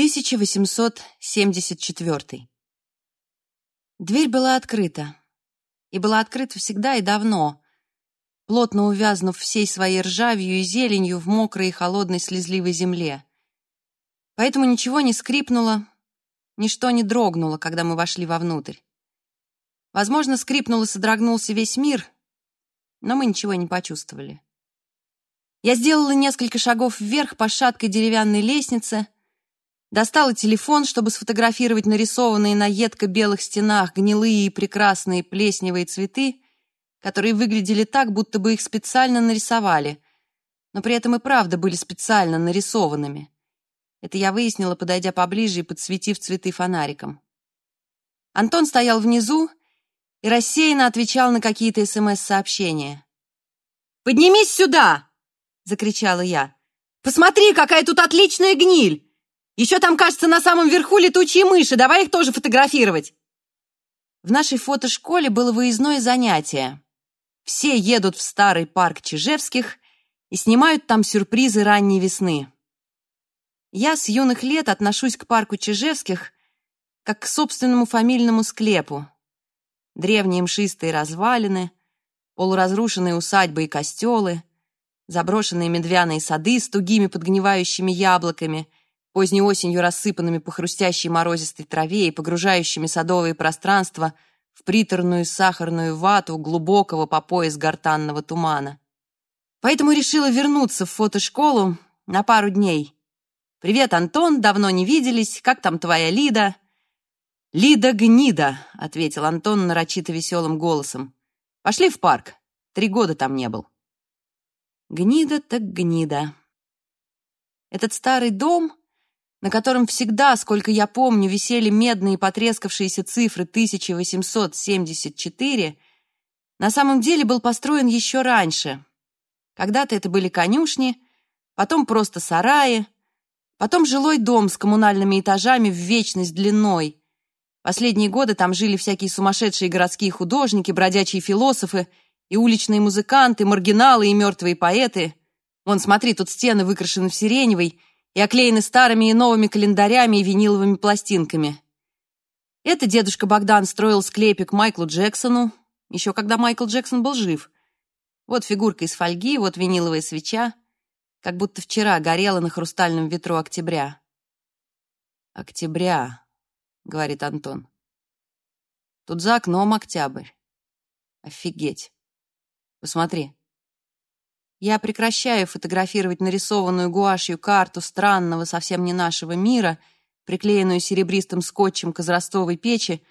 1874. Дверь была открыта. И была открыта всегда и давно, плотно увязнув всей своей ржавью и зеленью в мокрой и холодной слезливой земле. Поэтому ничего не скрипнуло, ничто не дрогнуло, когда мы вошли вовнутрь. Возможно, скрипнул и содрогнулся весь мир, но мы ничего не почувствовали. Я сделала несколько шагов вверх по шаткой деревянной лестнице — Достала телефон, чтобы сфотографировать нарисованные на едко-белых стенах гнилые и прекрасные плесневые цветы, которые выглядели так, будто бы их специально нарисовали, но при этом и правда были специально нарисованными. Это я выяснила, подойдя поближе и подсветив цветы фонариком. Антон стоял внизу и рассеянно отвечал на какие-то СМС-сообщения. «Поднимись сюда!» — закричала я. «Посмотри, какая тут отличная гниль! Еще там, кажется, на самом верху летучие мыши. Давай их тоже фотографировать. В нашей фотошколе было выездное занятие. Все едут в старый парк Чижевских и снимают там сюрпризы ранней весны. Я с юных лет отношусь к парку Чижевских как к собственному фамильному склепу. Древние мшистые развалины, полуразрушенные усадьбы и костелы, заброшенные медвяные сады с тугими подгнивающими яблоками — поздней осенью рассыпанными по хрустящей морозистой траве и погружающими садовые пространства в приторную сахарную вату глубокого по пояс гортанного тумана. Поэтому решила вернуться в фотошколу на пару дней. «Привет, Антон, давно не виделись. Как там твоя Лида?» «Лида гнида», — ответил Антон нарочито веселым голосом. «Пошли в парк. Три года там не был». Гнида так гнида. Этот старый дом на котором всегда, сколько я помню, висели медные потрескавшиеся цифры 1874, на самом деле был построен еще раньше. Когда-то это были конюшни, потом просто сараи, потом жилой дом с коммунальными этажами в вечность длиной. Последние годы там жили всякие сумасшедшие городские художники, бродячие философы и уличные музыканты, маргиналы и мертвые поэты. Вон, смотри, тут стены выкрашены в сиреневый, и оклеены старыми и новыми календарями и виниловыми пластинками. Это дедушка Богдан строил склепик Майклу Джексону, еще когда Майкл Джексон был жив. Вот фигурка из фольги, вот виниловая свеча, как будто вчера горела на хрустальном ветру октября. «Октября», — говорит Антон. «Тут за окном октябрь. Офигеть. Посмотри». Я прекращаю фотографировать нарисованную гуашью карту странного, совсем не нашего мира, приклеенную серебристым скотчем к израстовой печи,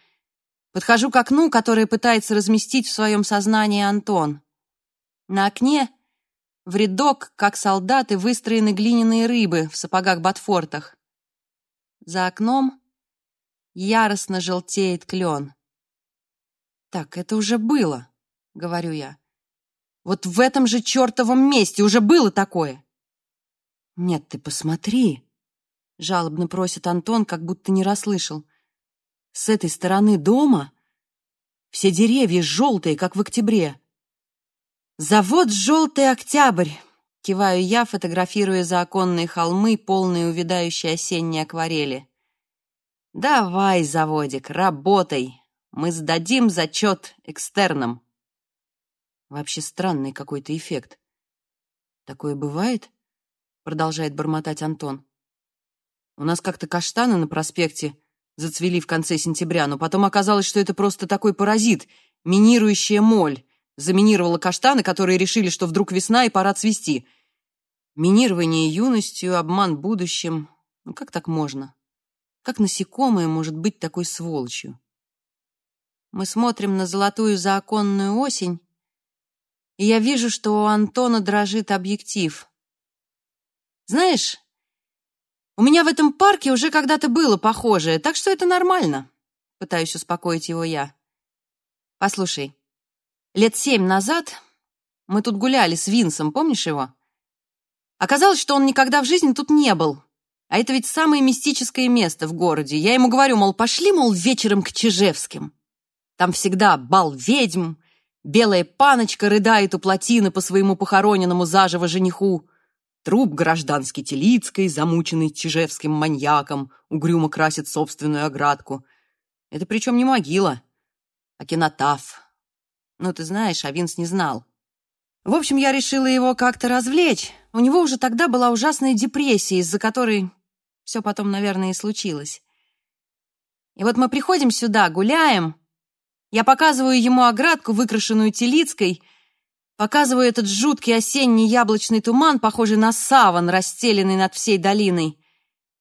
подхожу к окну, которое пытается разместить в своем сознании Антон. На окне в рядок, как солдаты, выстроены глиняные рыбы в сапогах-ботфортах. За окном яростно желтеет клен. «Так, это уже было», — говорю я. Вот в этом же чертовом месте уже было такое. Нет, ты посмотри, жалобно просит Антон, как будто не расслышал. С этой стороны дома все деревья желтые, как в октябре. Завод «Желтый октябрь», киваю я, фотографируя за оконные холмы, полные увядающей осенней акварели. Давай, заводик, работай. Мы сдадим зачет экстерном. Вообще странный какой-то эффект. Такое бывает? Продолжает бормотать Антон. У нас как-то каштаны на проспекте зацвели в конце сентября, но потом оказалось, что это просто такой паразит, минирующая моль. Заминировала каштаны, которые решили, что вдруг весна и пора цвести. Минирование юностью, обман будущим. Ну как так можно? Как насекомое может быть такой сволочью? Мы смотрим на золотую заоконную осень, и я вижу, что у Антона дрожит объектив. Знаешь, у меня в этом парке уже когда-то было похожее, так что это нормально, пытаюсь успокоить его я. Послушай, лет семь назад мы тут гуляли с Винсом, помнишь его? Оказалось, что он никогда в жизни тут не был. А это ведь самое мистическое место в городе. Я ему говорю, мол, пошли, мол, вечером к Чижевским. Там всегда бал ведьм, Белая паночка рыдает у плотины по своему похороненному заживо жениху. Труп гражданский Телицкой, замученный чижевским маньяком, угрюмо красит собственную оградку. Это причем не могила, а кинотаф. Ну, ты знаешь, а Винс не знал. В общем, я решила его как-то развлечь. У него уже тогда была ужасная депрессия, из-за которой все потом, наверное, и случилось. И вот мы приходим сюда, гуляем. Я показываю ему оградку, выкрашенную Телицкой, показываю этот жуткий осенний яблочный туман, похожий на саван, расстеленный над всей долиной.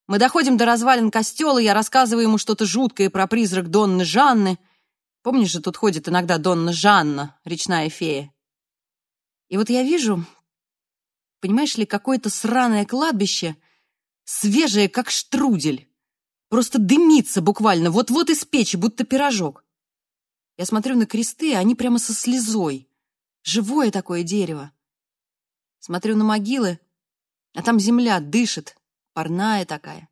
Мы доходим до развалин костела, я рассказываю ему что-то жуткое про призрак Донны Жанны. Помнишь же, тут ходит иногда Донна Жанна, речная фея. И вот я вижу, понимаешь ли, какое-то сраное кладбище, свежее, как штрудель. Просто дымится буквально, вот-вот из печи, будто пирожок. Я смотрю на кресты, они прямо со слезой. Живое такое дерево. Смотрю на могилы, а там земля дышит, парная такая.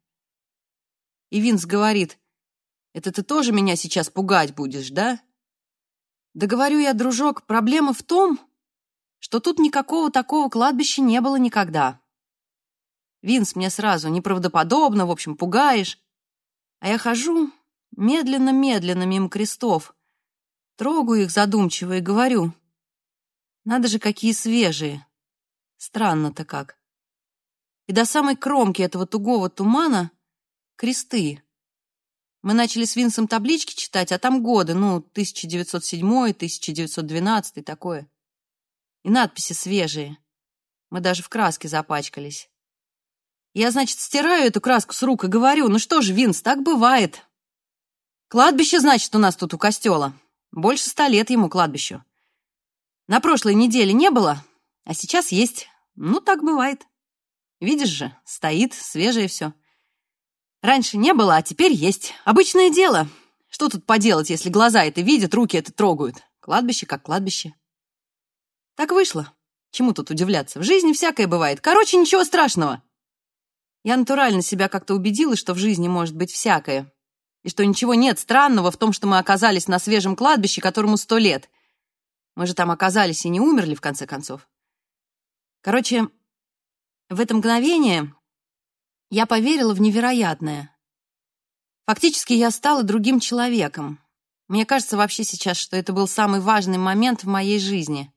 И Винс говорит, это ты тоже меня сейчас пугать будешь, да? Да говорю я, дружок, проблема в том, что тут никакого такого кладбища не было никогда. Винс мне сразу неправдоподобно, в общем, пугаешь. А я хожу медленно-медленно мимо крестов, трогаю их задумчиво и говорю, надо же, какие свежие. Странно-то как. И до самой кромки этого тугого тумана кресты. Мы начали с Винсом таблички читать, а там годы, ну, 1907, 1912, такое. И надписи свежие. Мы даже в краске запачкались. Я, значит, стираю эту краску с рук и говорю, ну что ж, Винс, так бывает. Кладбище, значит, у нас тут у костела. Больше ста лет ему кладбищу. На прошлой неделе не было, а сейчас есть. Ну, так бывает. Видишь же, стоит, свежее все. Раньше не было, а теперь есть. Обычное дело. Что тут поделать, если глаза это видят, руки это трогают? Кладбище как кладбище. Так вышло. Чему тут удивляться? В жизни всякое бывает. Короче, ничего страшного. Я натурально себя как-то убедила, что в жизни может быть всякое. И что ничего нет странного в том, что мы оказались на свежем кладбище, которому сто лет. Мы же там оказались и не умерли, в конце концов. Короче, в это мгновение я поверила в невероятное. Фактически я стала другим человеком. Мне кажется вообще сейчас, что это был самый важный момент в моей жизни.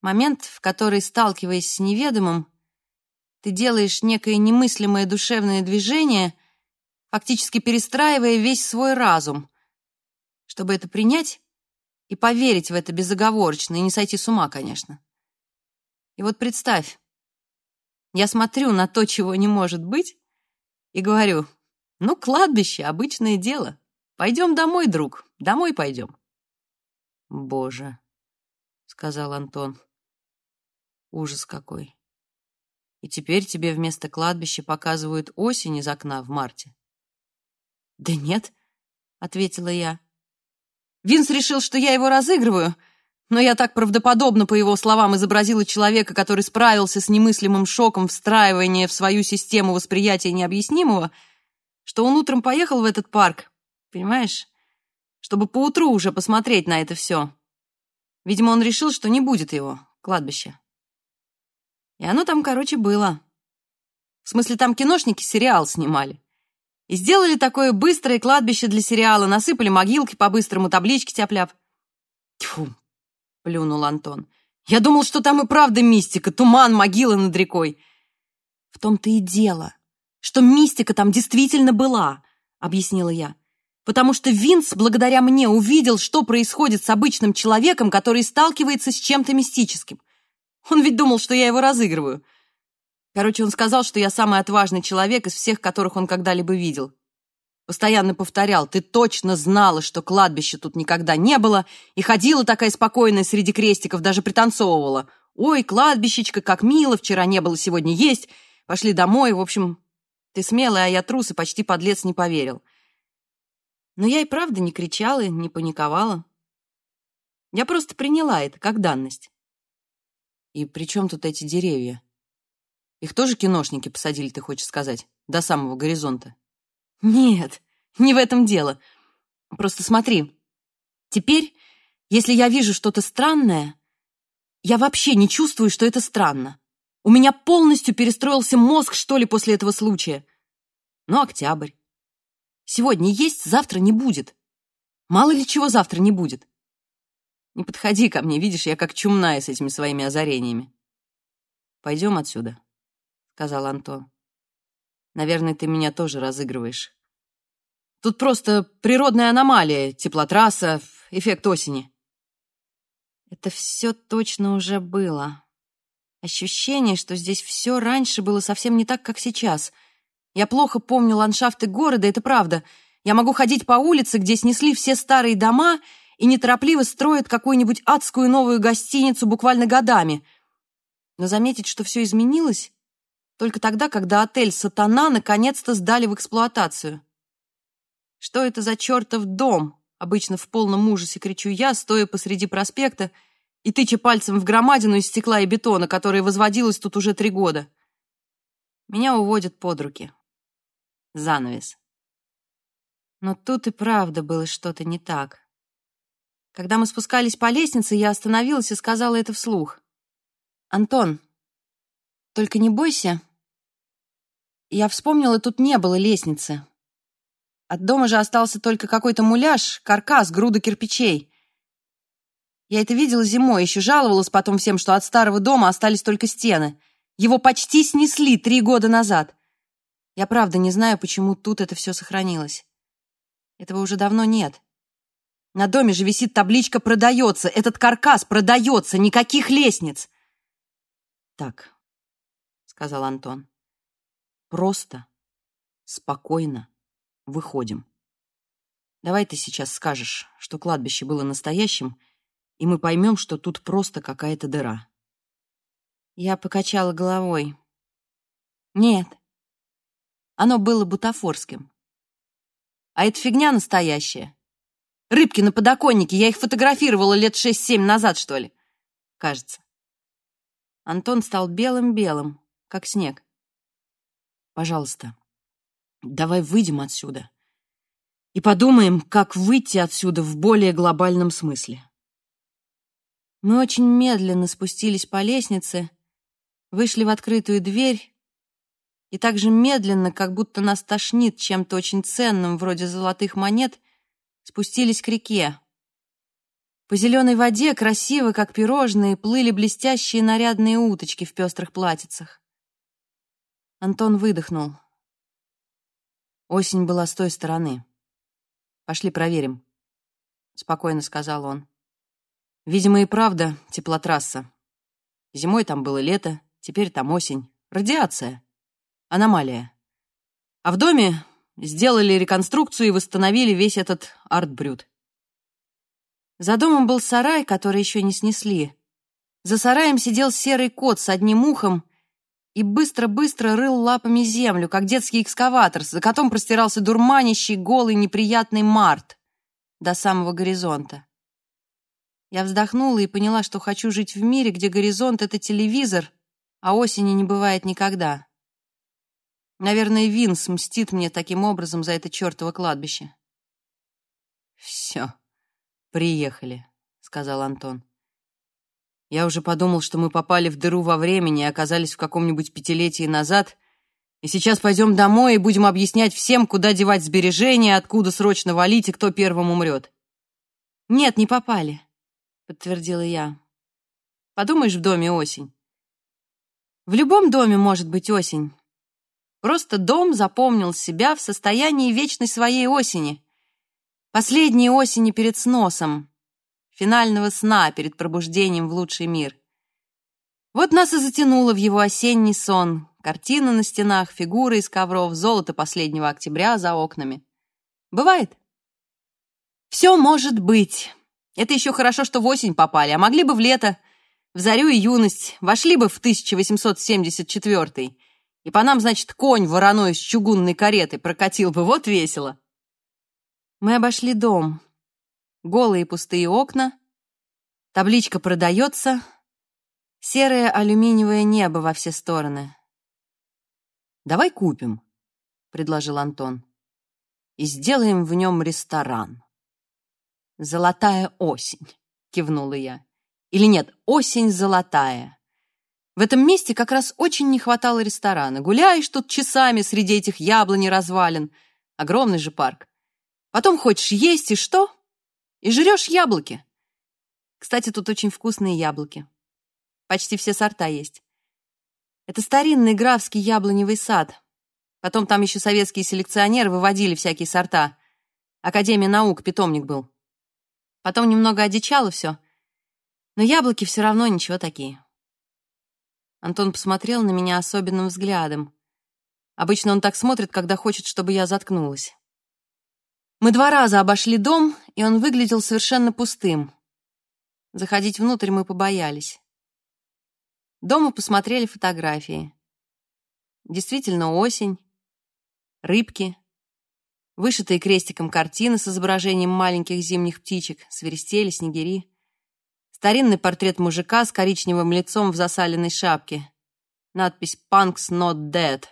Момент, в который, сталкиваясь с неведомым, ты делаешь некое немыслимое душевное движение, фактически перестраивая весь свой разум. Чтобы это принять и поверить в это безоговорочно, и не сойти с ума, конечно. И вот представь, я смотрю на то, чего не может быть, и говорю, ну, кладбище — обычное дело. Пойдем домой, друг, домой пойдем. Боже, — сказал Антон. Ужас какой. И теперь тебе вместо кладбища показывают осень из окна в марте. Да нет, ответила я. Винс решил, что я его разыгрываю, но я так правдоподобно, по его словам, изобразила человека, который справился с немыслимым шоком встраивания в свою систему восприятия необъяснимого, что он утром поехал в этот парк, понимаешь, чтобы поутру уже посмотреть на это все. Видимо, он решил, что не будет его, кладбища. И оно там, короче, было. В смысле, там киношники сериал снимали. И сделали такое быстрое кладбище для сериала, насыпали могилки по-быстрому, таблички тяп-ляп. Тьфу, плюнул Антон. Я думал, что там и правда мистика, туман, могила над рекой. В том-то и дело, что мистика там действительно была, объяснила я. Потому что Винс, благодаря мне, увидел, что происходит с обычным человеком, который сталкивается с чем-то мистическим. Он ведь думал, что я его разыгрываю. Короче, он сказал, что я самый отважный человек из всех, которых он когда-либо видел. Постоянно повторял, ты точно знала, что кладбища тут никогда не было, и ходила такая спокойная среди крестиков, даже пританцовывала. Ой, кладбищечка, как мило, вчера не было, сегодня есть. Пошли домой, в общем, ты смелая, а я трус и почти подлец не поверил. Но я и правда не кричала, не паниковала. Я просто приняла это как данность. И при чем тут эти деревья? Их тоже киношники посадили, ты хочешь сказать, до самого горизонта? Нет, не в этом дело. Просто смотри. Теперь, если я вижу что-то странное, я вообще не чувствую, что это странно. У меня полностью перестроился мозг, что ли, после этого случая. Но октябрь. Сегодня есть, завтра не будет. Мало ли чего завтра не будет. Не подходи ко мне, видишь, я как чумная с этими своими озарениями. Пойдем отсюда, сказал Антон. Наверное, ты меня тоже разыгрываешь. Тут просто природная аномалия, теплотрасса, эффект осени. Это все точно уже было. Ощущение, что здесь все раньше было совсем не так, как сейчас. Я плохо помню ландшафты города, это правда. Я могу ходить по улице, где снесли все старые дома и неторопливо строят какую-нибудь адскую новую гостиницу буквально годами. Но заметить, что все изменилось, только тогда, когда отель «Сатана» наконец-то сдали в эксплуатацию. Что это за чертов дом? Обычно в полном ужасе кричу я, стоя посреди проспекта и тыча пальцем в громадину из стекла и бетона, которая возводилась тут уже три года. Меня уводят под руки. Занавес. Но тут и правда было что-то не так. Когда мы спускались по лестнице, я остановилась и сказала это вслух. «Антон, только не бойся». Я вспомнила, тут не было лестницы. От дома же остался только какой-то муляж, каркас, груда кирпичей. Я это видела зимой, еще жаловалась потом всем, что от старого дома остались только стены. Его почти снесли три года назад. Я правда не знаю, почему тут это все сохранилось. Этого уже давно нет. На доме же висит табличка «Продается». Этот каркас продается, никаких лестниц. Так, сказал Антон. Просто, спокойно выходим. Давай ты сейчас скажешь, что кладбище было настоящим, и мы поймем, что тут просто какая-то дыра. Я покачала головой. Нет, оно было бутафорским. А эта фигня настоящая. Рыбки на подоконнике, я их фотографировала лет шесть-семь назад, что ли. Кажется. Антон стал белым-белым, как снег. Пожалуйста, давай выйдем отсюда и подумаем, как выйти отсюда в более глобальном смысле. Мы очень медленно спустились по лестнице, вышли в открытую дверь и так же медленно, как будто нас тошнит чем-то очень ценным, вроде золотых монет, спустились к реке. По зеленой воде, красиво, как пирожные, плыли блестящие нарядные уточки в пестрых платьицах. Антон выдохнул. Осень была с той стороны. Пошли проверим, — спокойно сказал он. Видимо, и правда теплотрасса. Зимой там было лето, теперь там осень. Радиация. Аномалия. А в доме сделали реконструкцию и восстановили весь этот арт-брют. За домом был сарай, который еще не снесли. За сараем сидел серый кот с одним ухом и быстро-быстро рыл лапами землю, как детский экскаватор, за котом простирался дурманящий, голый, неприятный март до самого горизонта. Я вздохнула и поняла, что хочу жить в мире, где горизонт — это телевизор, а осени не бывает никогда. Наверное, Винс мстит мне таким образом за это чертово кладбище. «Все, приехали», — сказал Антон. Я уже подумал, что мы попали в дыру во времени и оказались в каком-нибудь пятилетии назад, и сейчас пойдем домой и будем объяснять всем, куда девать сбережения, откуда срочно валить и кто первым умрет. Нет, не попали. — подтвердила я. «Подумаешь, в доме осень». «В любом доме может быть осень. Просто дом запомнил себя в состоянии вечной своей осени. Последней осени перед сносом, финального сна перед пробуждением в лучший мир. Вот нас и затянуло в его осенний сон. Картины на стенах, фигуры из ковров, золото последнего октября за окнами. Бывает? Все может быть. Это еще хорошо, что в осень попали, а могли бы в лето, в зарю и юность, вошли бы в 1874 и по нам, значит, конь вороной с чугунной каретой прокатил бы, вот весело. Мы обошли дом. Голые пустые окна, табличка «Продается», серое алюминиевое небо во все стороны. «Давай купим», — предложил Антон, — «и сделаем в нем ресторан». «Золотая осень», — кивнула я. «Или нет, осень золотая. В этом месте как раз очень не хватало ресторана. Гуляешь тут часами среди этих яблони развалин. Огромный же парк. Потом хочешь есть, и что? И жрешь яблоки. Кстати, тут очень вкусные яблоки. Почти все сорта есть. Это старинный графский яблоневый сад. Потом там еще советские селекционеры выводили всякие сорта. Академия наук, питомник был. Потом немного одичало все. Но яблоки все равно ничего такие. Антон посмотрел на меня особенным взглядом. Обычно он так смотрит, когда хочет, чтобы я заткнулась. Мы два раза обошли дом, и он выглядел совершенно пустым. Заходить внутрь мы побоялись. Дома посмотрели фотографии. Действительно осень, рыбки, вышитые крестиком картины с изображением маленьких зимних птичек, свиристели, снегири. Старинный портрет мужика с коричневым лицом в засаленной шапке. Надпись «Punks not dead»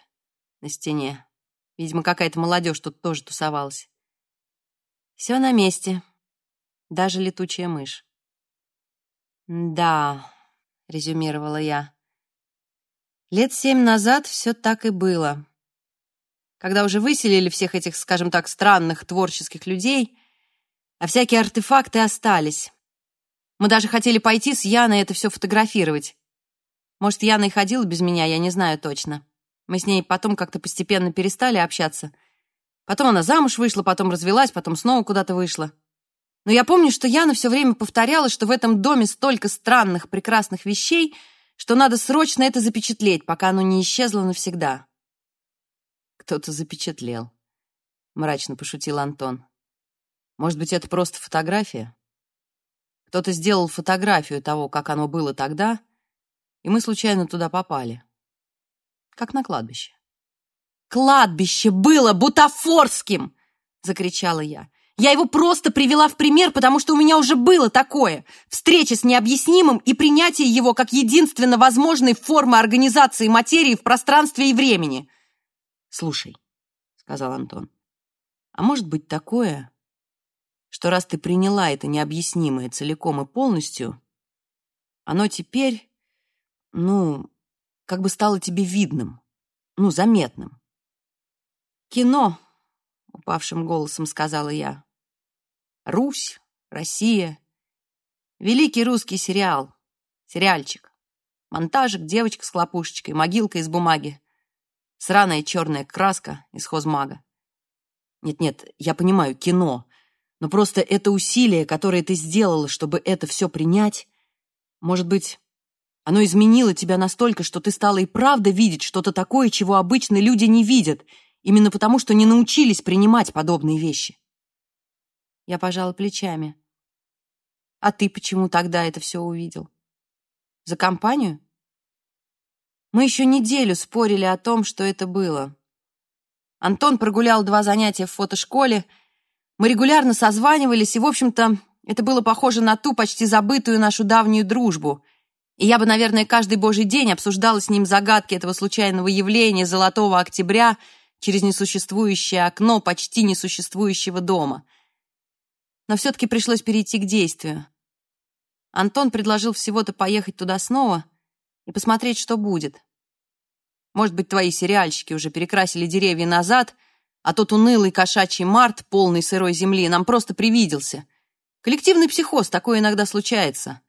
на стене. Видимо, какая-то молодежь тут тоже тусовалась. Все на месте. Даже летучая мышь. «Да», — резюмировала я. «Лет семь назад все так и было. Когда уже выселили всех этих, скажем так, странных творческих людей, а всякие артефакты остались. Мы даже хотели пойти с Яной это все фотографировать. Может, Яна и ходила без меня, я не знаю точно. Мы с ней потом как-то постепенно перестали общаться. Потом она замуж вышла, потом развелась, потом снова куда-то вышла. Но я помню, что Яна все время повторяла, что в этом доме столько странных, прекрасных вещей, что надо срочно это запечатлеть, пока оно не исчезло навсегда. Кто-то запечатлел. Мрачно пошутил Антон. Может быть, это просто фотография? Кто-то сделал фотографию того, как оно было тогда, и мы случайно туда попали. Как на кладбище. «Кладбище было бутафорским!» — закричала я. «Я его просто привела в пример, потому что у меня уже было такое. Встреча с необъяснимым и принятие его как единственно возможной формы организации материи в пространстве и времени». «Слушай», — сказал Антон, — «а может быть такое, что раз ты приняла это необъяснимое целиком и полностью, оно теперь, ну, как бы стало тебе видным, ну, заметным. «Кино», — упавшим голосом сказала я. «Русь, Россия, великий русский сериал, сериальчик, монтажик, девочка с хлопушечкой, могилка из бумаги, сраная черная краска из хозмага. Нет-нет, я понимаю, кино, но просто это усилие, которое ты сделала, чтобы это все принять, может быть, оно изменило тебя настолько, что ты стала и правда видеть что-то такое, чего обычно люди не видят, именно потому, что не научились принимать подобные вещи. Я пожала плечами. А ты почему тогда это все увидел? За компанию? Мы еще неделю спорили о том, что это было. Антон прогулял два занятия в фотошколе, мы регулярно созванивались, и, в общем-то, это было похоже на ту почти забытую нашу давнюю дружбу. И я бы, наверное, каждый божий день обсуждала с ним загадки этого случайного явления золотого октября через несуществующее окно почти несуществующего дома. Но все-таки пришлось перейти к действию. Антон предложил всего-то поехать туда снова и посмотреть, что будет. Может быть, твои сериальщики уже перекрасили деревья назад — а тот унылый кошачий март, полный сырой земли, нам просто привиделся. Коллективный психоз, такое иногда случается.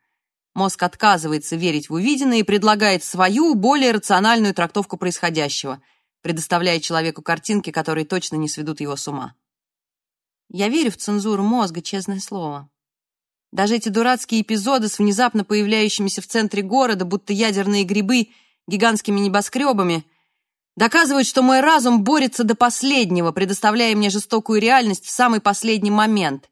Мозг отказывается верить в увиденное и предлагает свою, более рациональную трактовку происходящего, предоставляя человеку картинки, которые точно не сведут его с ума. Я верю в цензуру мозга, честное слово. Даже эти дурацкие эпизоды с внезапно появляющимися в центре города, будто ядерные грибы, гигантскими небоскребами — Доказывают, что мой разум борется до последнего, предоставляя мне жестокую реальность в самый последний момент.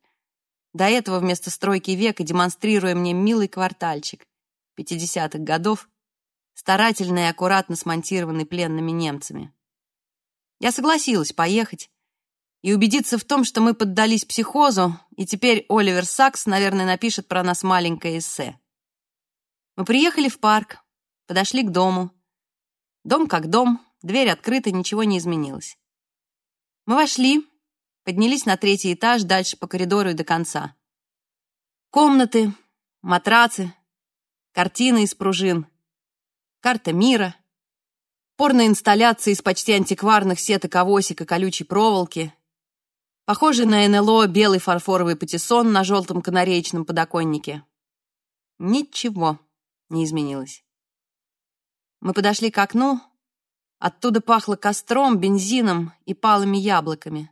До этого вместо стройки века демонстрируя мне милый квартальчик 50-х годов, старательно и аккуратно смонтированный пленными немцами. Я согласилась поехать и убедиться в том, что мы поддались психозу, и теперь Оливер Сакс, наверное, напишет про нас маленькое эссе. Мы приехали в парк, подошли к дому. Дом как дом, Дверь открыта, ничего не изменилось. Мы вошли, поднялись на третий этаж, дальше по коридору и до конца. Комнаты, матрацы, картины из пружин. карта мира, порноинсталляции из почти антикварных сеток авосик и колючей проволоки, похожий на НЛО белый фарфоровый патиссон на желтом канареечном подоконнике. Ничего не изменилось. Мы подошли к окну, оттуда пахло костром, бензином и палыми яблоками.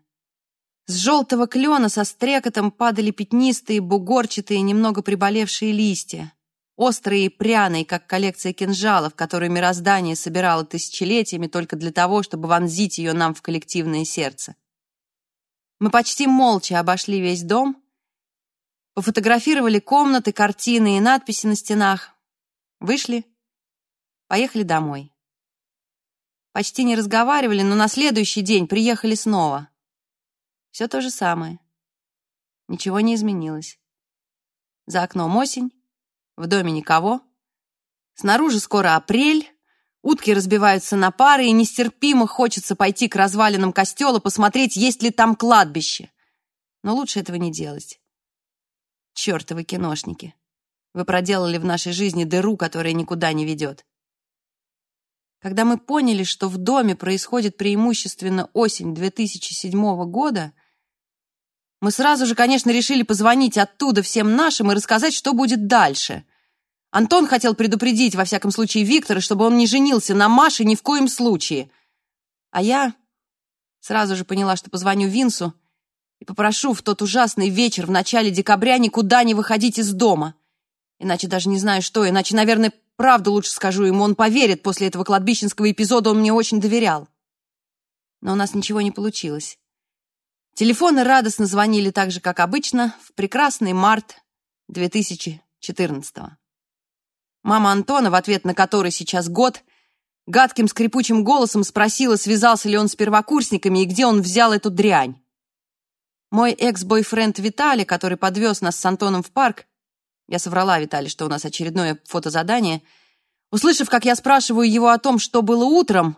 С желтого клена со стрекотом падали пятнистые, бугорчатые, немного приболевшие листья, острые и пряные, как коллекция кинжалов, которую мироздание собирало тысячелетиями только для того, чтобы вонзить ее нам в коллективное сердце. Мы почти молча обошли весь дом, пофотографировали комнаты, картины и надписи на стенах, вышли, поехали домой. Почти не разговаривали, но на следующий день приехали снова. Все то же самое. Ничего не изменилось. За окном осень, в доме никого. Снаружи скоро апрель, Утки разбиваются на пары, и нестерпимо хочется пойти к развалинам костела, посмотреть, есть ли там кладбище. Но лучше этого не делать. Чёртовы киношники. Вы проделали в нашей жизни дыру, которая никуда не ведет. Когда мы поняли, что в доме происходит преимущественно осень 2007 года, мы сразу же, конечно, решили позвонить оттуда всем нашим и рассказать, что будет дальше. Антон хотел предупредить, во всяком случае, Виктора, чтобы он не женился на Маше ни в коем случае. А я сразу же поняла, что позвоню Винсу и попрошу в тот ужасный вечер в начале декабря никуда не выходить из дома. Иначе даже не знаю что, иначе, наверное, правду лучше скажу ему, он поверит после этого кладбищенского эпизода, он мне очень доверял. Но у нас ничего не получилось. Телефоны радостно звонили так же, как обычно, в прекрасный март 2014 -го. Мама Антона, в ответ на который сейчас год, гадким скрипучим голосом спросила, связался ли он с первокурсниками и где он взял эту дрянь. Мой экс-бойфренд Виталий, который подвез нас с Антоном в парк, я соврала Виталий, что у нас очередное фотозадание, услышав, как я спрашиваю его о том, что было утром,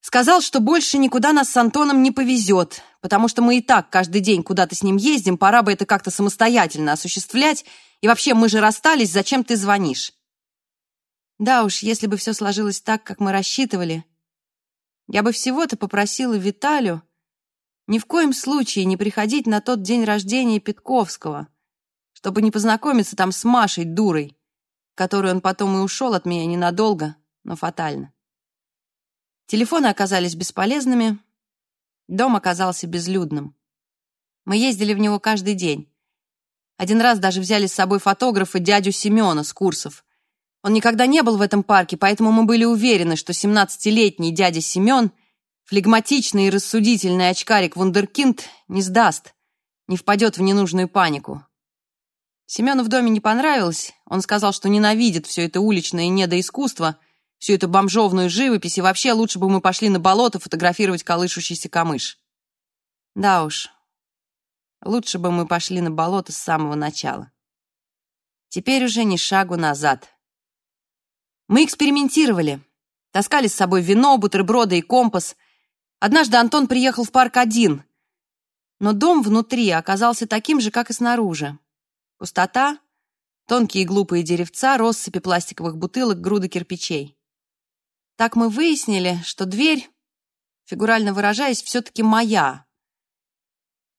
сказал, что больше никуда нас с Антоном не повезет, потому что мы и так каждый день куда-то с ним ездим, пора бы это как-то самостоятельно осуществлять, и вообще, мы же расстались, зачем ты звонишь? Да уж, если бы все сложилось так, как мы рассчитывали, я бы всего-то попросила Виталю ни в коем случае не приходить на тот день рождения Петковского, чтобы не познакомиться там с Машей, дурой, которой он потом и ушел от меня ненадолго, но фатально. Телефоны оказались бесполезными, дом оказался безлюдным. Мы ездили в него каждый день. Один раз даже взяли с собой фотографа дядю Семена с курсов. Он никогда не был в этом парке, поэтому мы были уверены, что 17-летний дядя Семен, флегматичный и рассудительный очкарик Вундеркинд, не сдаст, не впадет в ненужную панику. Семену в доме не понравилось. Он сказал, что ненавидит все это уличное недоискусство, всю эту бомжовную живопись, и вообще лучше бы мы пошли на болото фотографировать колышущийся камыш. Да уж, Лучше бы мы пошли на болото с самого начала. Теперь уже ни шагу назад. Мы экспериментировали. Таскали с собой вино, бутерброды и компас. Однажды Антон приехал в парк один. Но дом внутри оказался таким же, как и снаружи. Пустота, тонкие глупые деревца, россыпи пластиковых бутылок, груды кирпичей. Так мы выяснили, что дверь, фигурально выражаясь, все-таки моя,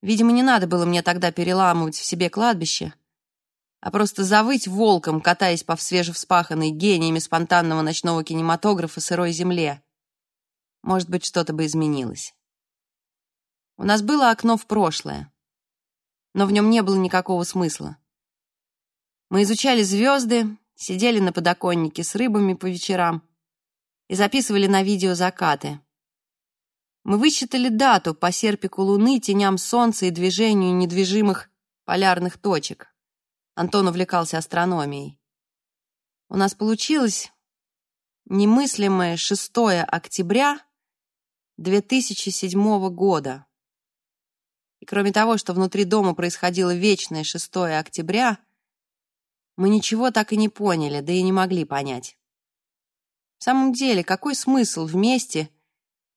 Видимо, не надо было мне тогда переламывать в себе кладбище, а просто завыть волком, катаясь по свежевспаханной гениями спонтанного ночного кинематографа сырой земле. Может быть, что-то бы изменилось. У нас было окно в прошлое, но в нем не было никакого смысла. Мы изучали звезды, сидели на подоконнике с рыбами по вечерам и записывали на видео закаты. Мы высчитали дату по серпику Луны, теням Солнца и движению недвижимых полярных точек. Антон увлекался астрономией. У нас получилось немыслимое 6 октября 2007 года. И кроме того, что внутри дома происходило вечное 6 октября, мы ничего так и не поняли, да и не могли понять. В самом деле, какой смысл вместе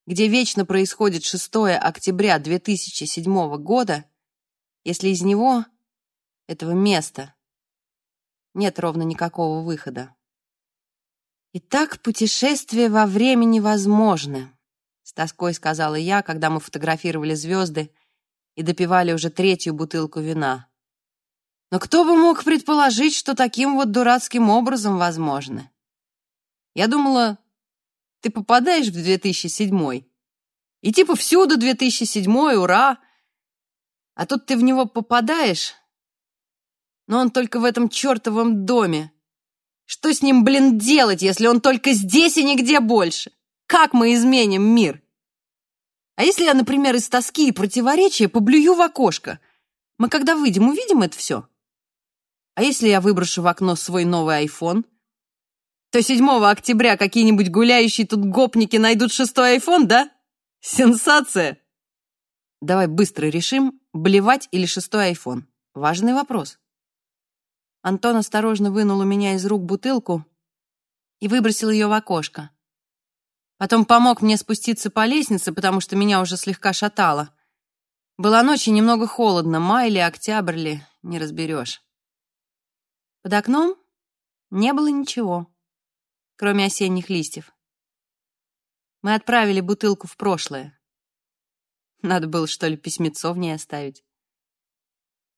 где вечно происходит 6 октября 2007 года, если из него, этого места, нет ровно никакого выхода. Итак, путешествие во времени возможно, с тоской сказала я, когда мы фотографировали звезды и допивали уже третью бутылку вина. Но кто бы мог предположить, что таким вот дурацким образом возможно? Я думала, ты попадаешь в 2007 и типа всюду 2007 ура! А тут ты в него попадаешь, но он только в этом чертовом доме. Что с ним, блин, делать, если он только здесь и нигде больше? Как мы изменим мир? А если я, например, из тоски и противоречия поблюю в окошко? Мы когда выйдем, увидим это все? А если я выброшу в окно свой новый iPhone? То 7 октября какие-нибудь гуляющие тут гопники найдут шестой iPhone, да? Сенсация! Давай быстро решим, блевать или шестой iPhone. Важный вопрос. Антон осторожно вынул у меня из рук бутылку и выбросил ее в окошко. Потом помог мне спуститься по лестнице, потому что меня уже слегка шатало. Была ночь и немного холодно, май или октябрь ли, не разберешь. Под окном не было ничего, кроме осенних листьев. Мы отправили бутылку в прошлое. Надо было, что ли, письмецо в ней оставить.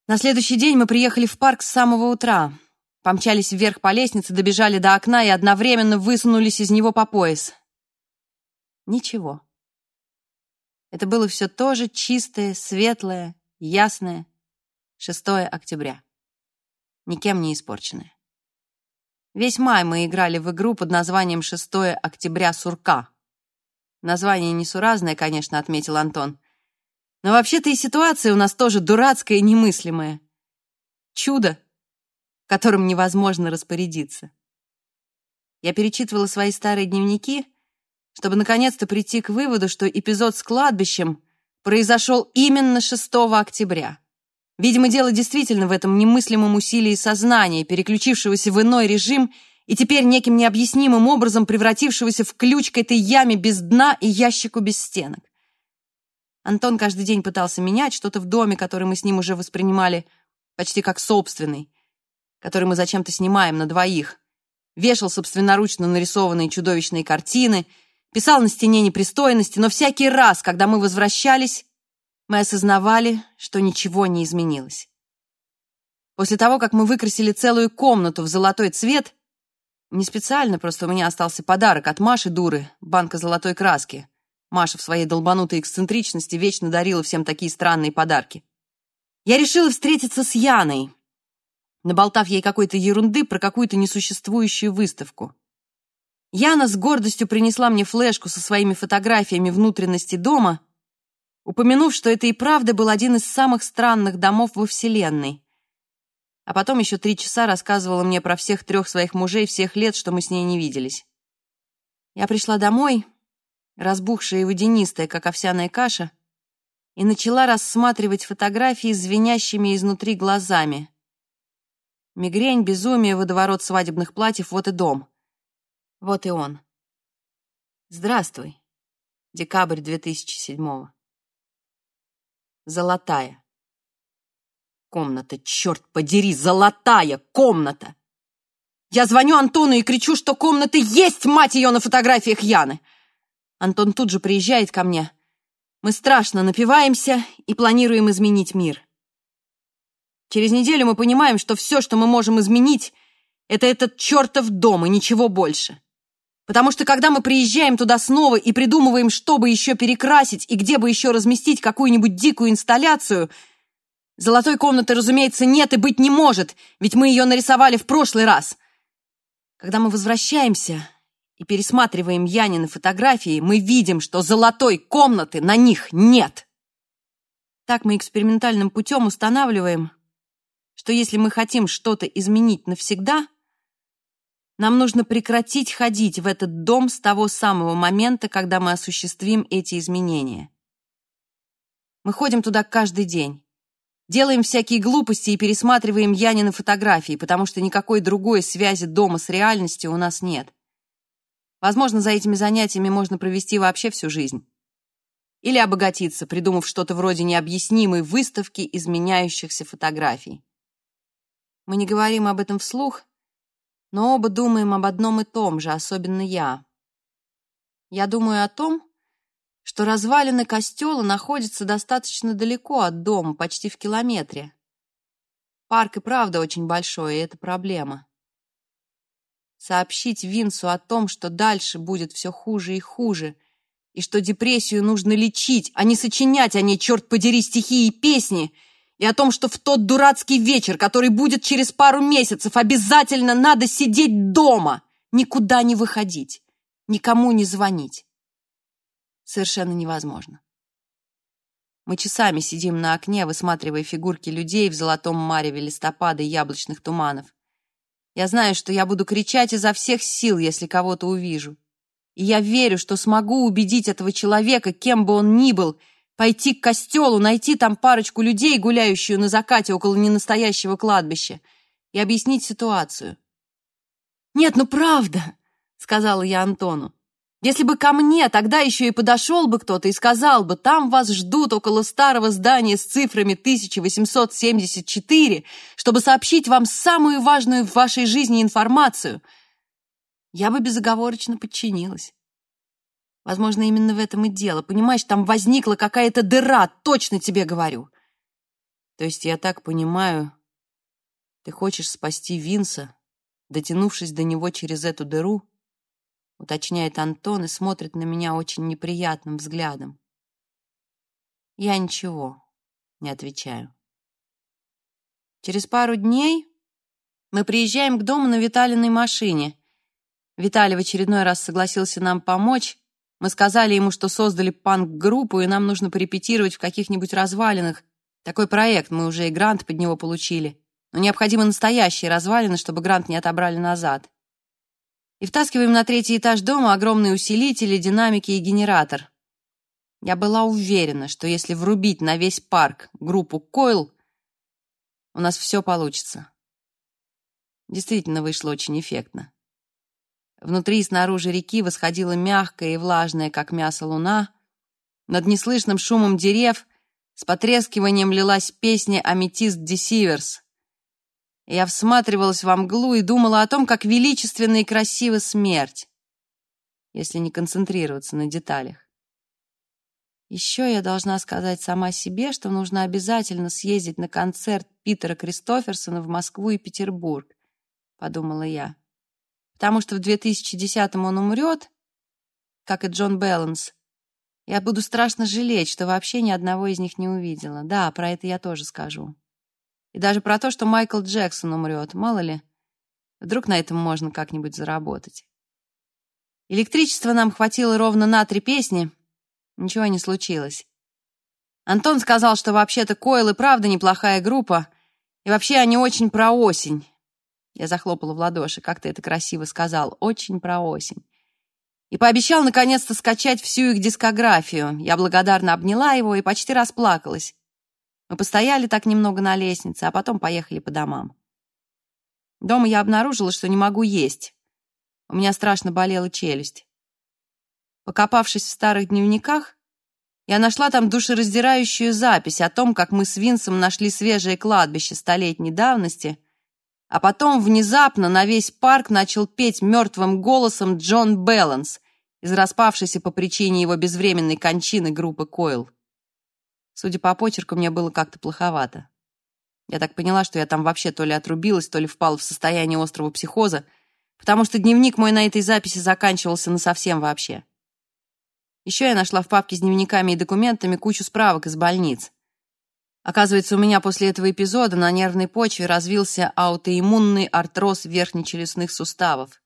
На следующий день мы приехали в парк с самого утра. Помчались вверх по лестнице, добежали до окна и одновременно высунулись из него по пояс. Ничего. Это было все тоже чистое, светлое, ясное 6 октября. Никем не испорченное. Весь май мы играли в игру под названием «6 октября сурка». Название несуразное, конечно, отметил Антон. Но вообще-то и ситуация у нас тоже дурацкая и немыслимая. Чудо, которым невозможно распорядиться. Я перечитывала свои старые дневники, чтобы наконец-то прийти к выводу, что эпизод с кладбищем произошел именно 6 октября. Видимо, дело действительно в этом немыслимом усилии сознания, переключившегося в иной режим и теперь неким необъяснимым образом превратившегося в ключ к этой яме без дна и ящику без стенок. Антон каждый день пытался менять что-то в доме, который мы с ним уже воспринимали почти как собственный, который мы зачем-то снимаем на двоих. Вешал собственноручно нарисованные чудовищные картины, писал на стене непристойности, но всякий раз, когда мы возвращались, мы осознавали, что ничего не изменилось. После того, как мы выкрасили целую комнату в золотой цвет, не специально, просто у меня остался подарок от Маши Дуры, банка золотой краски, Маша в своей долбанутой эксцентричности вечно дарила всем такие странные подарки. Я решила встретиться с Яной, наболтав ей какой-то ерунды про какую-то несуществующую выставку. Яна с гордостью принесла мне флешку со своими фотографиями внутренности дома, упомянув, что это и правда был один из самых странных домов во Вселенной. А потом еще три часа рассказывала мне про всех трех своих мужей всех лет, что мы с ней не виделись. Я пришла домой разбухшая и водянистая, как овсяная каша, и начала рассматривать фотографии звенящими изнутри глазами. Мигрень, безумие, водоворот свадебных платьев — вот и дом. Вот и он. Здравствуй. Декабрь 2007 Золотая. Комната, черт подери, золотая комната! Я звоню Антону и кричу, что комната есть, мать ее, на фотографиях Яны. Антон тут же приезжает ко мне. Мы страшно напиваемся и планируем изменить мир. Через неделю мы понимаем, что все, что мы можем изменить, это этот чертов дом и ничего больше. Потому что когда мы приезжаем туда снова и придумываем, что бы еще перекрасить и где бы еще разместить какую-нибудь дикую инсталляцию, золотой комнаты, разумеется, нет и быть не может, ведь мы ее нарисовали в прошлый раз. Когда мы возвращаемся, и пересматриваем Янины фотографии, мы видим, что золотой комнаты на них нет. Так мы экспериментальным путем устанавливаем, что если мы хотим что-то изменить навсегда, нам нужно прекратить ходить в этот дом с того самого момента, когда мы осуществим эти изменения. Мы ходим туда каждый день. Делаем всякие глупости и пересматриваем Янины фотографии, потому что никакой другой связи дома с реальностью у нас нет. Возможно, за этими занятиями можно провести вообще всю жизнь. Или обогатиться, придумав что-то вроде необъяснимой выставки изменяющихся фотографий. Мы не говорим об этом вслух, но оба думаем об одном и том же, особенно я. Я думаю о том, что развалины костела находятся достаточно далеко от дома, почти в километре. Парк и правда очень большой, и это проблема. Сообщить Винсу о том, что дальше будет все хуже и хуже, и что депрессию нужно лечить, а не сочинять о ней, черт подери, стихи и песни, и о том, что в тот дурацкий вечер, который будет через пару месяцев, обязательно надо сидеть дома, никуда не выходить, никому не звонить. Совершенно невозможно. Мы часами сидим на окне, высматривая фигурки людей в золотом мареве листопада и яблочных туманов. Я знаю, что я буду кричать изо всех сил, если кого-то увижу. И я верю, что смогу убедить этого человека, кем бы он ни был, пойти к костелу, найти там парочку людей, гуляющую на закате около ненастоящего кладбища, и объяснить ситуацию. «Нет, ну правда», — сказала я Антону. Если бы ко мне тогда еще и подошел бы кто-то и сказал бы, там вас ждут около старого здания с цифрами 1874, чтобы сообщить вам самую важную в вашей жизни информацию, я бы безоговорочно подчинилась. Возможно, именно в этом и дело. Понимаешь, там возникла какая-то дыра, точно тебе говорю. То есть я так понимаю, ты хочешь спасти Винса, дотянувшись до него через эту дыру? уточняет Антон и смотрит на меня очень неприятным взглядом. Я ничего не отвечаю. Через пару дней мы приезжаем к дому на Виталиной машине. Виталий в очередной раз согласился нам помочь. Мы сказали ему, что создали панк-группу, и нам нужно порепетировать в каких-нибудь развалинах. Такой проект, мы уже и грант под него получили. Но необходимы настоящие развалины, чтобы грант не отобрали назад и втаскиваем на третий этаж дома огромные усилители, динамики и генератор. Я была уверена, что если врубить на весь парк группу Койл, у нас все получится. Действительно вышло очень эффектно. Внутри и снаружи реки восходила мягкая и влажная, как мясо, луна. Над неслышным шумом дерев с потрескиванием лилась песня «Аметист Десиверс», я всматривалась во мглу и думала о том, как величественна и красива смерть, если не концентрироваться на деталях. Еще я должна сказать сама себе, что нужно обязательно съездить на концерт Питера Кристоферсона в Москву и Петербург, подумала я. Потому что в 2010-м он умрет, как и Джон Белланс. Я буду страшно жалеть, что вообще ни одного из них не увидела. Да, про это я тоже скажу. И даже про то, что Майкл Джексон умрет, мало ли. Вдруг на этом можно как-нибудь заработать. Электричества нам хватило ровно на три песни. Ничего не случилось. Антон сказал, что вообще-то Койл и правда неплохая группа, и вообще они очень про осень. Я захлопала в ладоши, как ты это красиво сказал, очень про осень. И пообещал наконец-то скачать всю их дискографию. Я благодарно обняла его и почти расплакалась. Мы постояли так немного на лестнице, а потом поехали по домам. Дома я обнаружила, что не могу есть. У меня страшно болела челюсть. Покопавшись в старых дневниках, я нашла там душераздирающую запись о том, как мы с Винсом нашли свежее кладбище столетней давности, а потом внезапно на весь парк начал петь мертвым голосом Джон Белланс из распавшейся по причине его безвременной кончины группы Койл. Судя по почерку, мне было как-то плоховато. Я так поняла, что я там вообще то ли отрубилась, то ли впала в состояние острого психоза, потому что дневник мой на этой записи заканчивался на совсем вообще. Еще я нашла в папке с дневниками и документами кучу справок из больниц. Оказывается, у меня после этого эпизода на нервной почве развился аутоиммунный артроз верхнечелюстных суставов.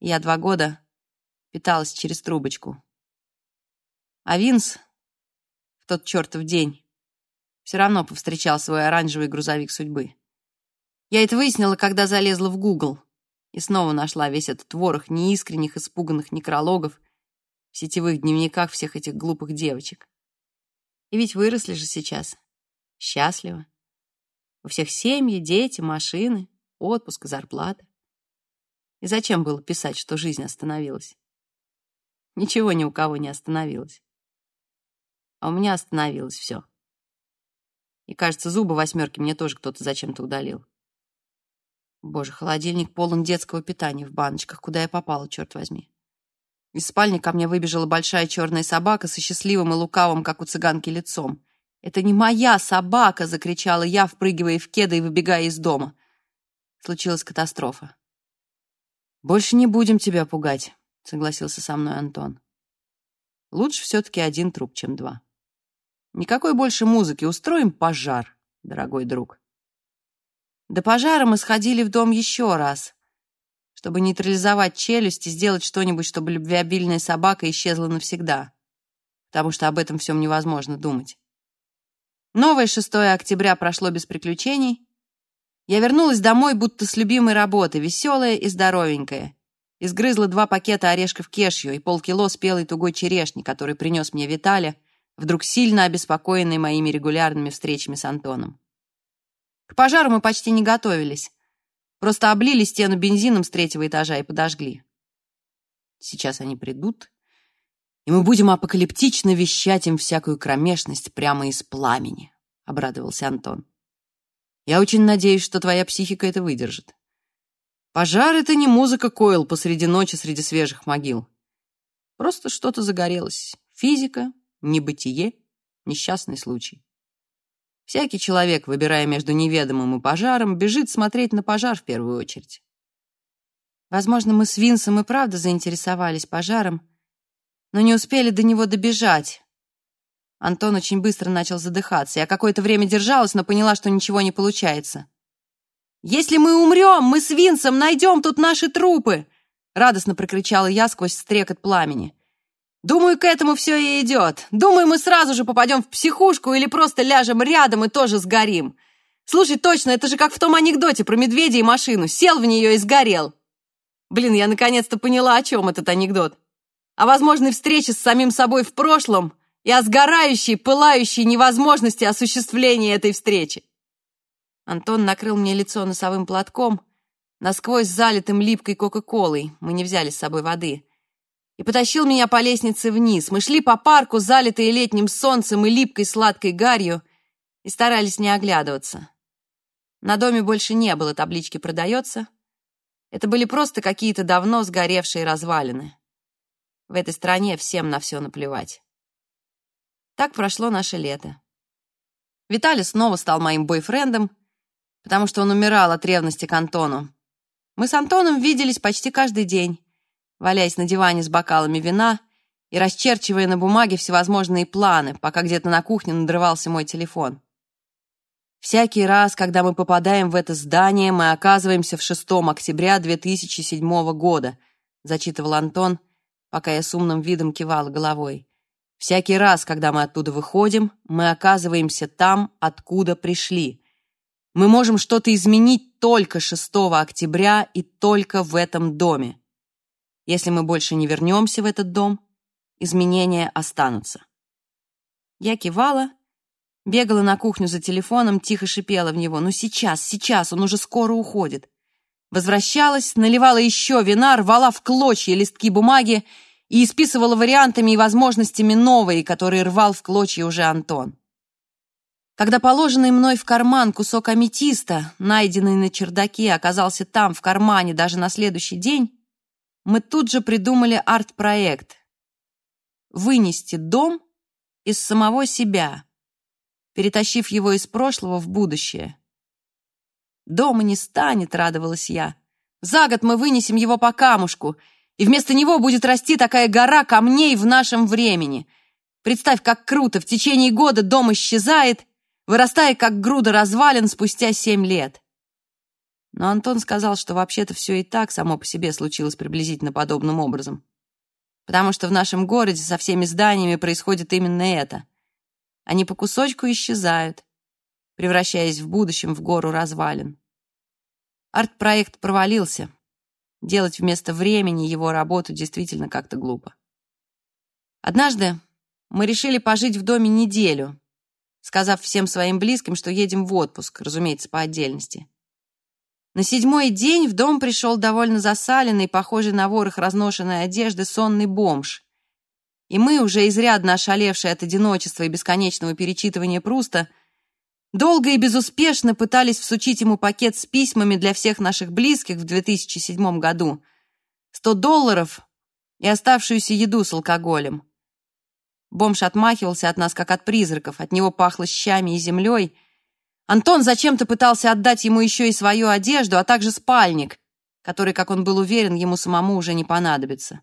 Я два года питалась через трубочку. А Винс, в тот чертов день. Все равно повстречал свой оранжевый грузовик судьбы. Я это выяснила, когда залезла в Google и снова нашла весь этот ворох неискренних, испуганных некрологов в сетевых дневниках всех этих глупых девочек. И ведь выросли же сейчас. Счастливо. У всех семьи, дети, машины, отпуск, зарплата. И зачем было писать, что жизнь остановилась? Ничего ни у кого не остановилось а у меня остановилось все. И, кажется, зубы восьмерки мне тоже кто-то зачем-то удалил. Боже, холодильник полон детского питания в баночках. Куда я попала, черт возьми? Из спальни ко мне выбежала большая черная собака со счастливым и лукавым, как у цыганки, лицом. «Это не моя собака!» — закричала я, впрыгивая в кеды и выбегая из дома. Случилась катастрофа. «Больше не будем тебя пугать», — согласился со мной Антон. «Лучше все-таки один труп, чем два. Никакой больше музыки, устроим пожар, дорогой друг». До пожара мы сходили в дом еще раз, чтобы нейтрализовать челюсть и сделать что-нибудь, чтобы любвеобильная собака исчезла навсегда, потому что об этом всем невозможно думать. Новое 6 октября прошло без приключений. Я вернулась домой, будто с любимой работы, веселая и здоровенькая. Изгрызла два пакета орешков кешью и полкило спелой тугой черешни, который принес мне Виталя, вдруг сильно обеспокоенный моими регулярными встречами с Антоном. К пожару мы почти не готовились. Просто облили стену бензином с третьего этажа и подожгли. Сейчас они придут, и мы будем апокалиптично вещать им всякую кромешность прямо из пламени, — обрадовался Антон. Я очень надеюсь, что твоя психика это выдержит. Пожар — это не музыка койл посреди ночи среди свежих могил. Просто что-то загорелось. Физика, небытие, несчастный случай. Всякий человек, выбирая между неведомым и пожаром, бежит смотреть на пожар в первую очередь. Возможно, мы с Винсом и правда заинтересовались пожаром, но не успели до него добежать. Антон очень быстро начал задыхаться. Я какое-то время держалась, но поняла, что ничего не получается. «Если мы умрем, мы с Винсом найдем тут наши трупы!» Радостно прокричала я сквозь стрекот пламени. Думаю, к этому все и идет. Думаю, мы сразу же попадем в психушку или просто ляжем рядом и тоже сгорим. Слушай, точно, это же как в том анекдоте про медведя и машину. Сел в нее и сгорел. Блин, я наконец-то поняла, о чем этот анекдот. О возможной встрече с самим собой в прошлом и о сгорающей, пылающей невозможности осуществления этой встречи. Антон накрыл мне лицо носовым платком, насквозь залитым липкой кока-колой. Мы не взяли с собой воды и потащил меня по лестнице вниз. Мы шли по парку, залитые летним солнцем и липкой сладкой гарью, и старались не оглядываться. На доме больше не было таблички «Продается». Это были просто какие-то давно сгоревшие развалины. В этой стране всем на все наплевать. Так прошло наше лето. Виталий снова стал моим бойфрендом, потому что он умирал от ревности к Антону. Мы с Антоном виделись почти каждый день валяясь на диване с бокалами вина и расчерчивая на бумаге всевозможные планы, пока где-то на кухне надрывался мой телефон. Всякий раз, когда мы попадаем в это здание, мы оказываемся в 6 октября 2007 года, зачитывал Антон, пока я с умным видом кивала головой. Всякий раз, когда мы оттуда выходим, мы оказываемся там, откуда пришли. Мы можем что-то изменить только 6 октября и только в этом доме. Если мы больше не вернемся в этот дом, изменения останутся. Я кивала, бегала на кухню за телефоном, тихо шипела в него. «Ну сейчас, сейчас, он уже скоро уходит». Возвращалась, наливала еще вина, рвала в клочья листки бумаги и исписывала вариантами и возможностями новые, которые рвал в клочья уже Антон. Когда положенный мной в карман кусок аметиста, найденный на чердаке, оказался там, в кармане, даже на следующий день, мы тут же придумали арт-проект. Вынести дом из самого себя, перетащив его из прошлого в будущее. Дома не станет, радовалась я. За год мы вынесем его по камушку, и вместо него будет расти такая гора камней в нашем времени. Представь, как круто, в течение года дом исчезает, вырастая как груда развалин спустя семь лет. Но Антон сказал, что вообще-то все и так само по себе случилось приблизительно подобным образом. Потому что в нашем городе со всеми зданиями происходит именно это. Они по кусочку исчезают, превращаясь в будущем в гору развалин. Арт-проект провалился. Делать вместо времени его работу действительно как-то глупо. Однажды мы решили пожить в доме неделю, сказав всем своим близким, что едем в отпуск, разумеется, по отдельности. На седьмой день в дом пришел довольно засаленный, похожий на ворох разношенной одежды, сонный бомж. И мы, уже изрядно ошалевшие от одиночества и бесконечного перечитывания Пруста, долго и безуспешно пытались всучить ему пакет с письмами для всех наших близких в 2007 году, 100 долларов и оставшуюся еду с алкоголем. Бомж отмахивался от нас, как от призраков, от него пахло щами и землей. Антон зачем-то пытался отдать ему еще и свою одежду, а также спальник, который, как он был уверен, ему самому уже не понадобится.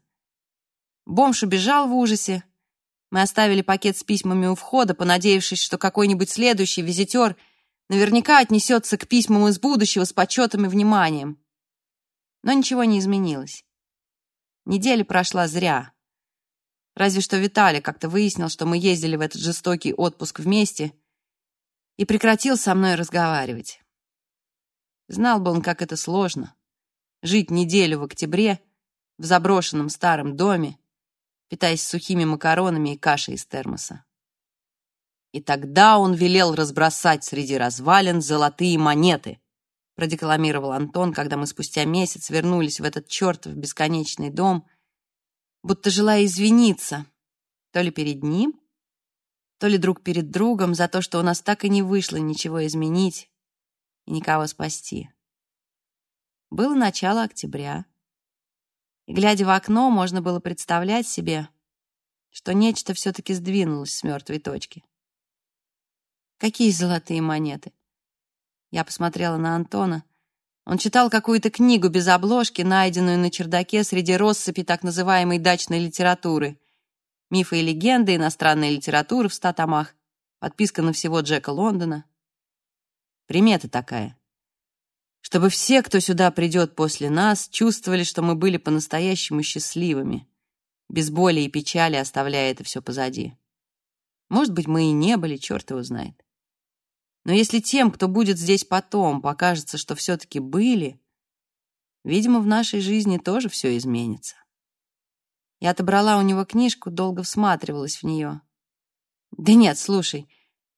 Бомж убежал в ужасе. Мы оставили пакет с письмами у входа, понадеявшись, что какой-нибудь следующий визитер наверняка отнесется к письмам из будущего с почетом и вниманием. Но ничего не изменилось. Неделя прошла зря. Разве что Виталий как-то выяснил, что мы ездили в этот жестокий отпуск вместе и прекратил со мной разговаривать. Знал бы он, как это сложно — жить неделю в октябре в заброшенном старом доме, питаясь сухими макаронами и кашей из термоса. И тогда он велел разбросать среди развалин золотые монеты, продекламировал Антон, когда мы спустя месяц вернулись в этот чертов бесконечный дом, будто желая извиниться, то ли перед ним, то ли друг перед другом за то, что у нас так и не вышло ничего изменить и никого спасти. Было начало октября, глядя в окно, можно было представлять себе, что нечто все-таки сдвинулось с мертвой точки. Какие золотые монеты! Я посмотрела на Антона. Он читал какую-то книгу без обложки, найденную на чердаке среди россыпи так называемой дачной литературы. Мифы и легенды, иностранная литература в ста томах, подписка на всего Джека Лондона. Примета такая. Чтобы все, кто сюда придет после нас, чувствовали, что мы были по-настоящему счастливыми, без боли и печали оставляя это все позади. Может быть, мы и не были, черт его знает. Но если тем, кто будет здесь потом, покажется, что все-таки были, видимо, в нашей жизни тоже все изменится. Я отобрала у него книжку, долго всматривалась в нее. Да нет, слушай,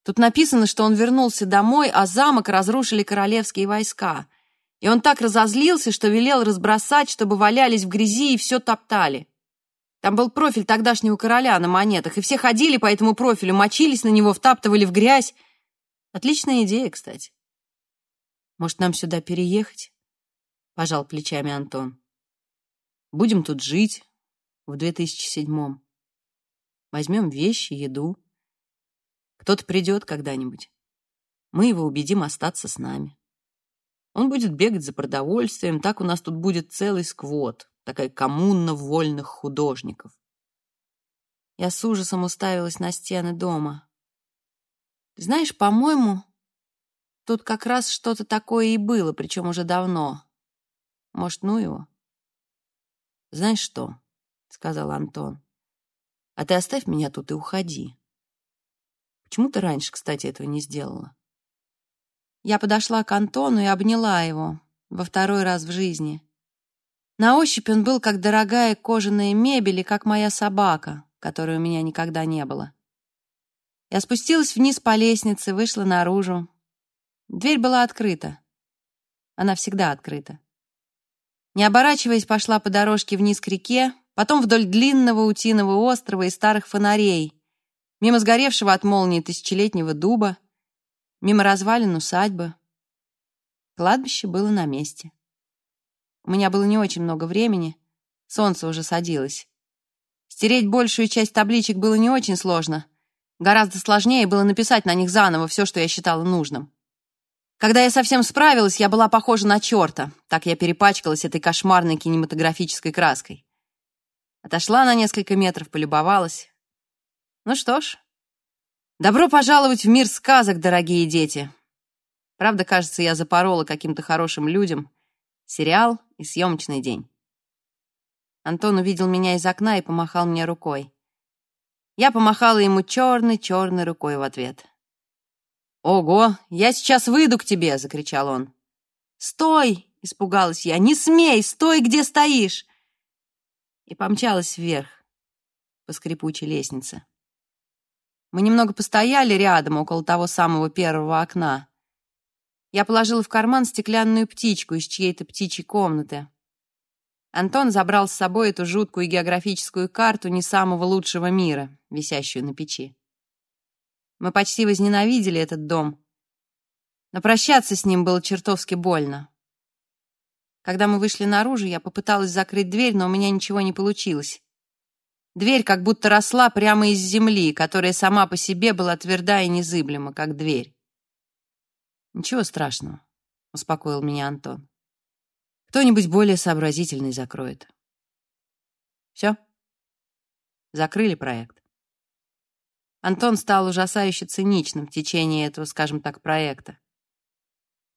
тут написано, что он вернулся домой, а замок разрушили королевские войска. И он так разозлился, что велел разбросать, чтобы валялись в грязи и все топтали. Там был профиль тогдашнего короля на монетах, и все ходили по этому профилю, мочились на него, втаптывали в грязь. Отличная идея, кстати. Может, нам сюда переехать? Пожал плечами Антон. Будем тут жить в 2007-м. Возьмем вещи, еду. Кто-то придет когда-нибудь. Мы его убедим остаться с нами. Он будет бегать за продовольствием, так у нас тут будет целый сквот, такая коммуна вольных художников. Я с ужасом уставилась на стены дома. Знаешь, по-моему, тут как раз что-то такое и было, причем уже давно. Может, ну его? Знаешь что, — сказал Антон, — а ты оставь меня тут и уходи. Почему ты раньше, кстати, этого не сделала? Я подошла к Антону и обняла его во второй раз в жизни. На ощупь он был как дорогая кожаная мебель и как моя собака, которой у меня никогда не было. Я спустилась вниз по лестнице, вышла наружу. Дверь была открыта. Она всегда открыта. Не оборачиваясь, пошла по дорожке вниз к реке, потом вдоль длинного утиного острова и старых фонарей, мимо сгоревшего от молнии тысячелетнего дуба, мимо развалин усадьбы. Кладбище было на месте. У меня было не очень много времени, солнце уже садилось. Стереть большую часть табличек было не очень сложно, Гораздо сложнее было написать на них заново все, что я считала нужным. Когда я совсем справилась, я была похожа на черта. Так я перепачкалась этой кошмарной кинематографической краской. Отошла на несколько метров, полюбовалась. Ну что ж, добро пожаловать в мир сказок, дорогие дети. Правда, кажется, я запорола каким-то хорошим людям сериал и съемочный день. Антон увидел меня из окна и помахал мне рукой. Я помахала ему черной-черной рукой в ответ. «Ого, я сейчас выйду к тебе!» — закричал он. «Стой!» — испугалась я. «Не смей! Стой, где стоишь!» И помчалась вверх по скрипучей лестнице. Мы немного постояли рядом, около того самого первого окна. Я положила в карман стеклянную птичку из чьей-то птичьей комнаты. Антон забрал с собой эту жуткую географическую карту не самого лучшего мира, висящую на печи. Мы почти возненавидели этот дом, Но прощаться с ним было чертовски больно. Когда мы вышли наружу, я попыталась закрыть дверь, но у меня ничего не получилось. Дверь как будто росла прямо из земли, которая сама по себе была тверда и незыблема, как дверь. «Ничего страшного», — успокоил меня Антон. «Кто-нибудь более сообразительный закроет». «Все? Закрыли проект?» Антон стал ужасающе циничным в течение этого, скажем так, проекта.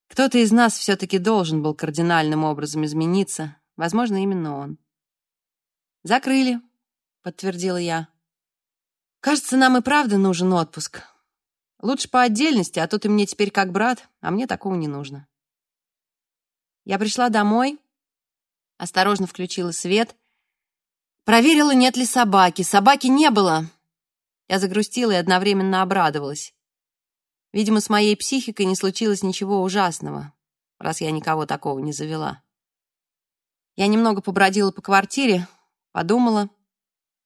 Кто-то из нас все-таки должен был кардинальным образом измениться, возможно, именно он. «Закрыли», — подтвердила я. «Кажется, нам и правда нужен отпуск. Лучше по отдельности, а то ты мне теперь как брат, а мне такого не нужно». Я пришла домой, осторожно включила свет, проверила, нет ли собаки. Собаки не было. Я загрустила и одновременно обрадовалась. Видимо, с моей психикой не случилось ничего ужасного, раз я никого такого не завела. Я немного побродила по квартире, подумала,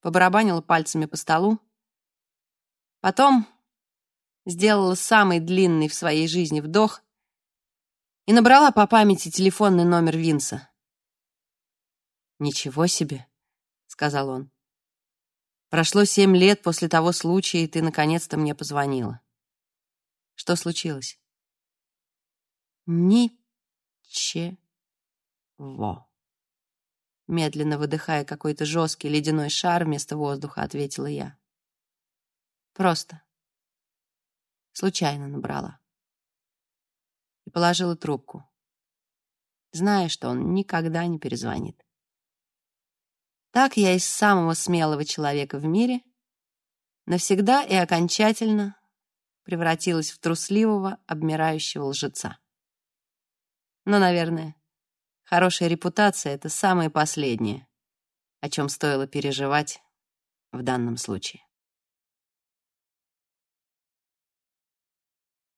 побарабанила пальцами по столу. Потом сделала самый длинный в своей жизни вдох и набрала по памяти телефонный номер Винса. «Ничего себе», — сказал он. «Прошло семь лет после того случая, и ты наконец-то мне позвонила». Что случилось? Ничего. Медленно выдыхая какой-то жесткий ледяной шар вместо воздуха, ответила я. Просто. Случайно набрала. И положила трубку, зная, что он никогда не перезвонит. Так я из самого смелого человека в мире навсегда и окончательно превратилась в трусливого, обмирающего лжеца. Но, наверное, хорошая репутация — это самое последнее, о чем стоило переживать в данном случае.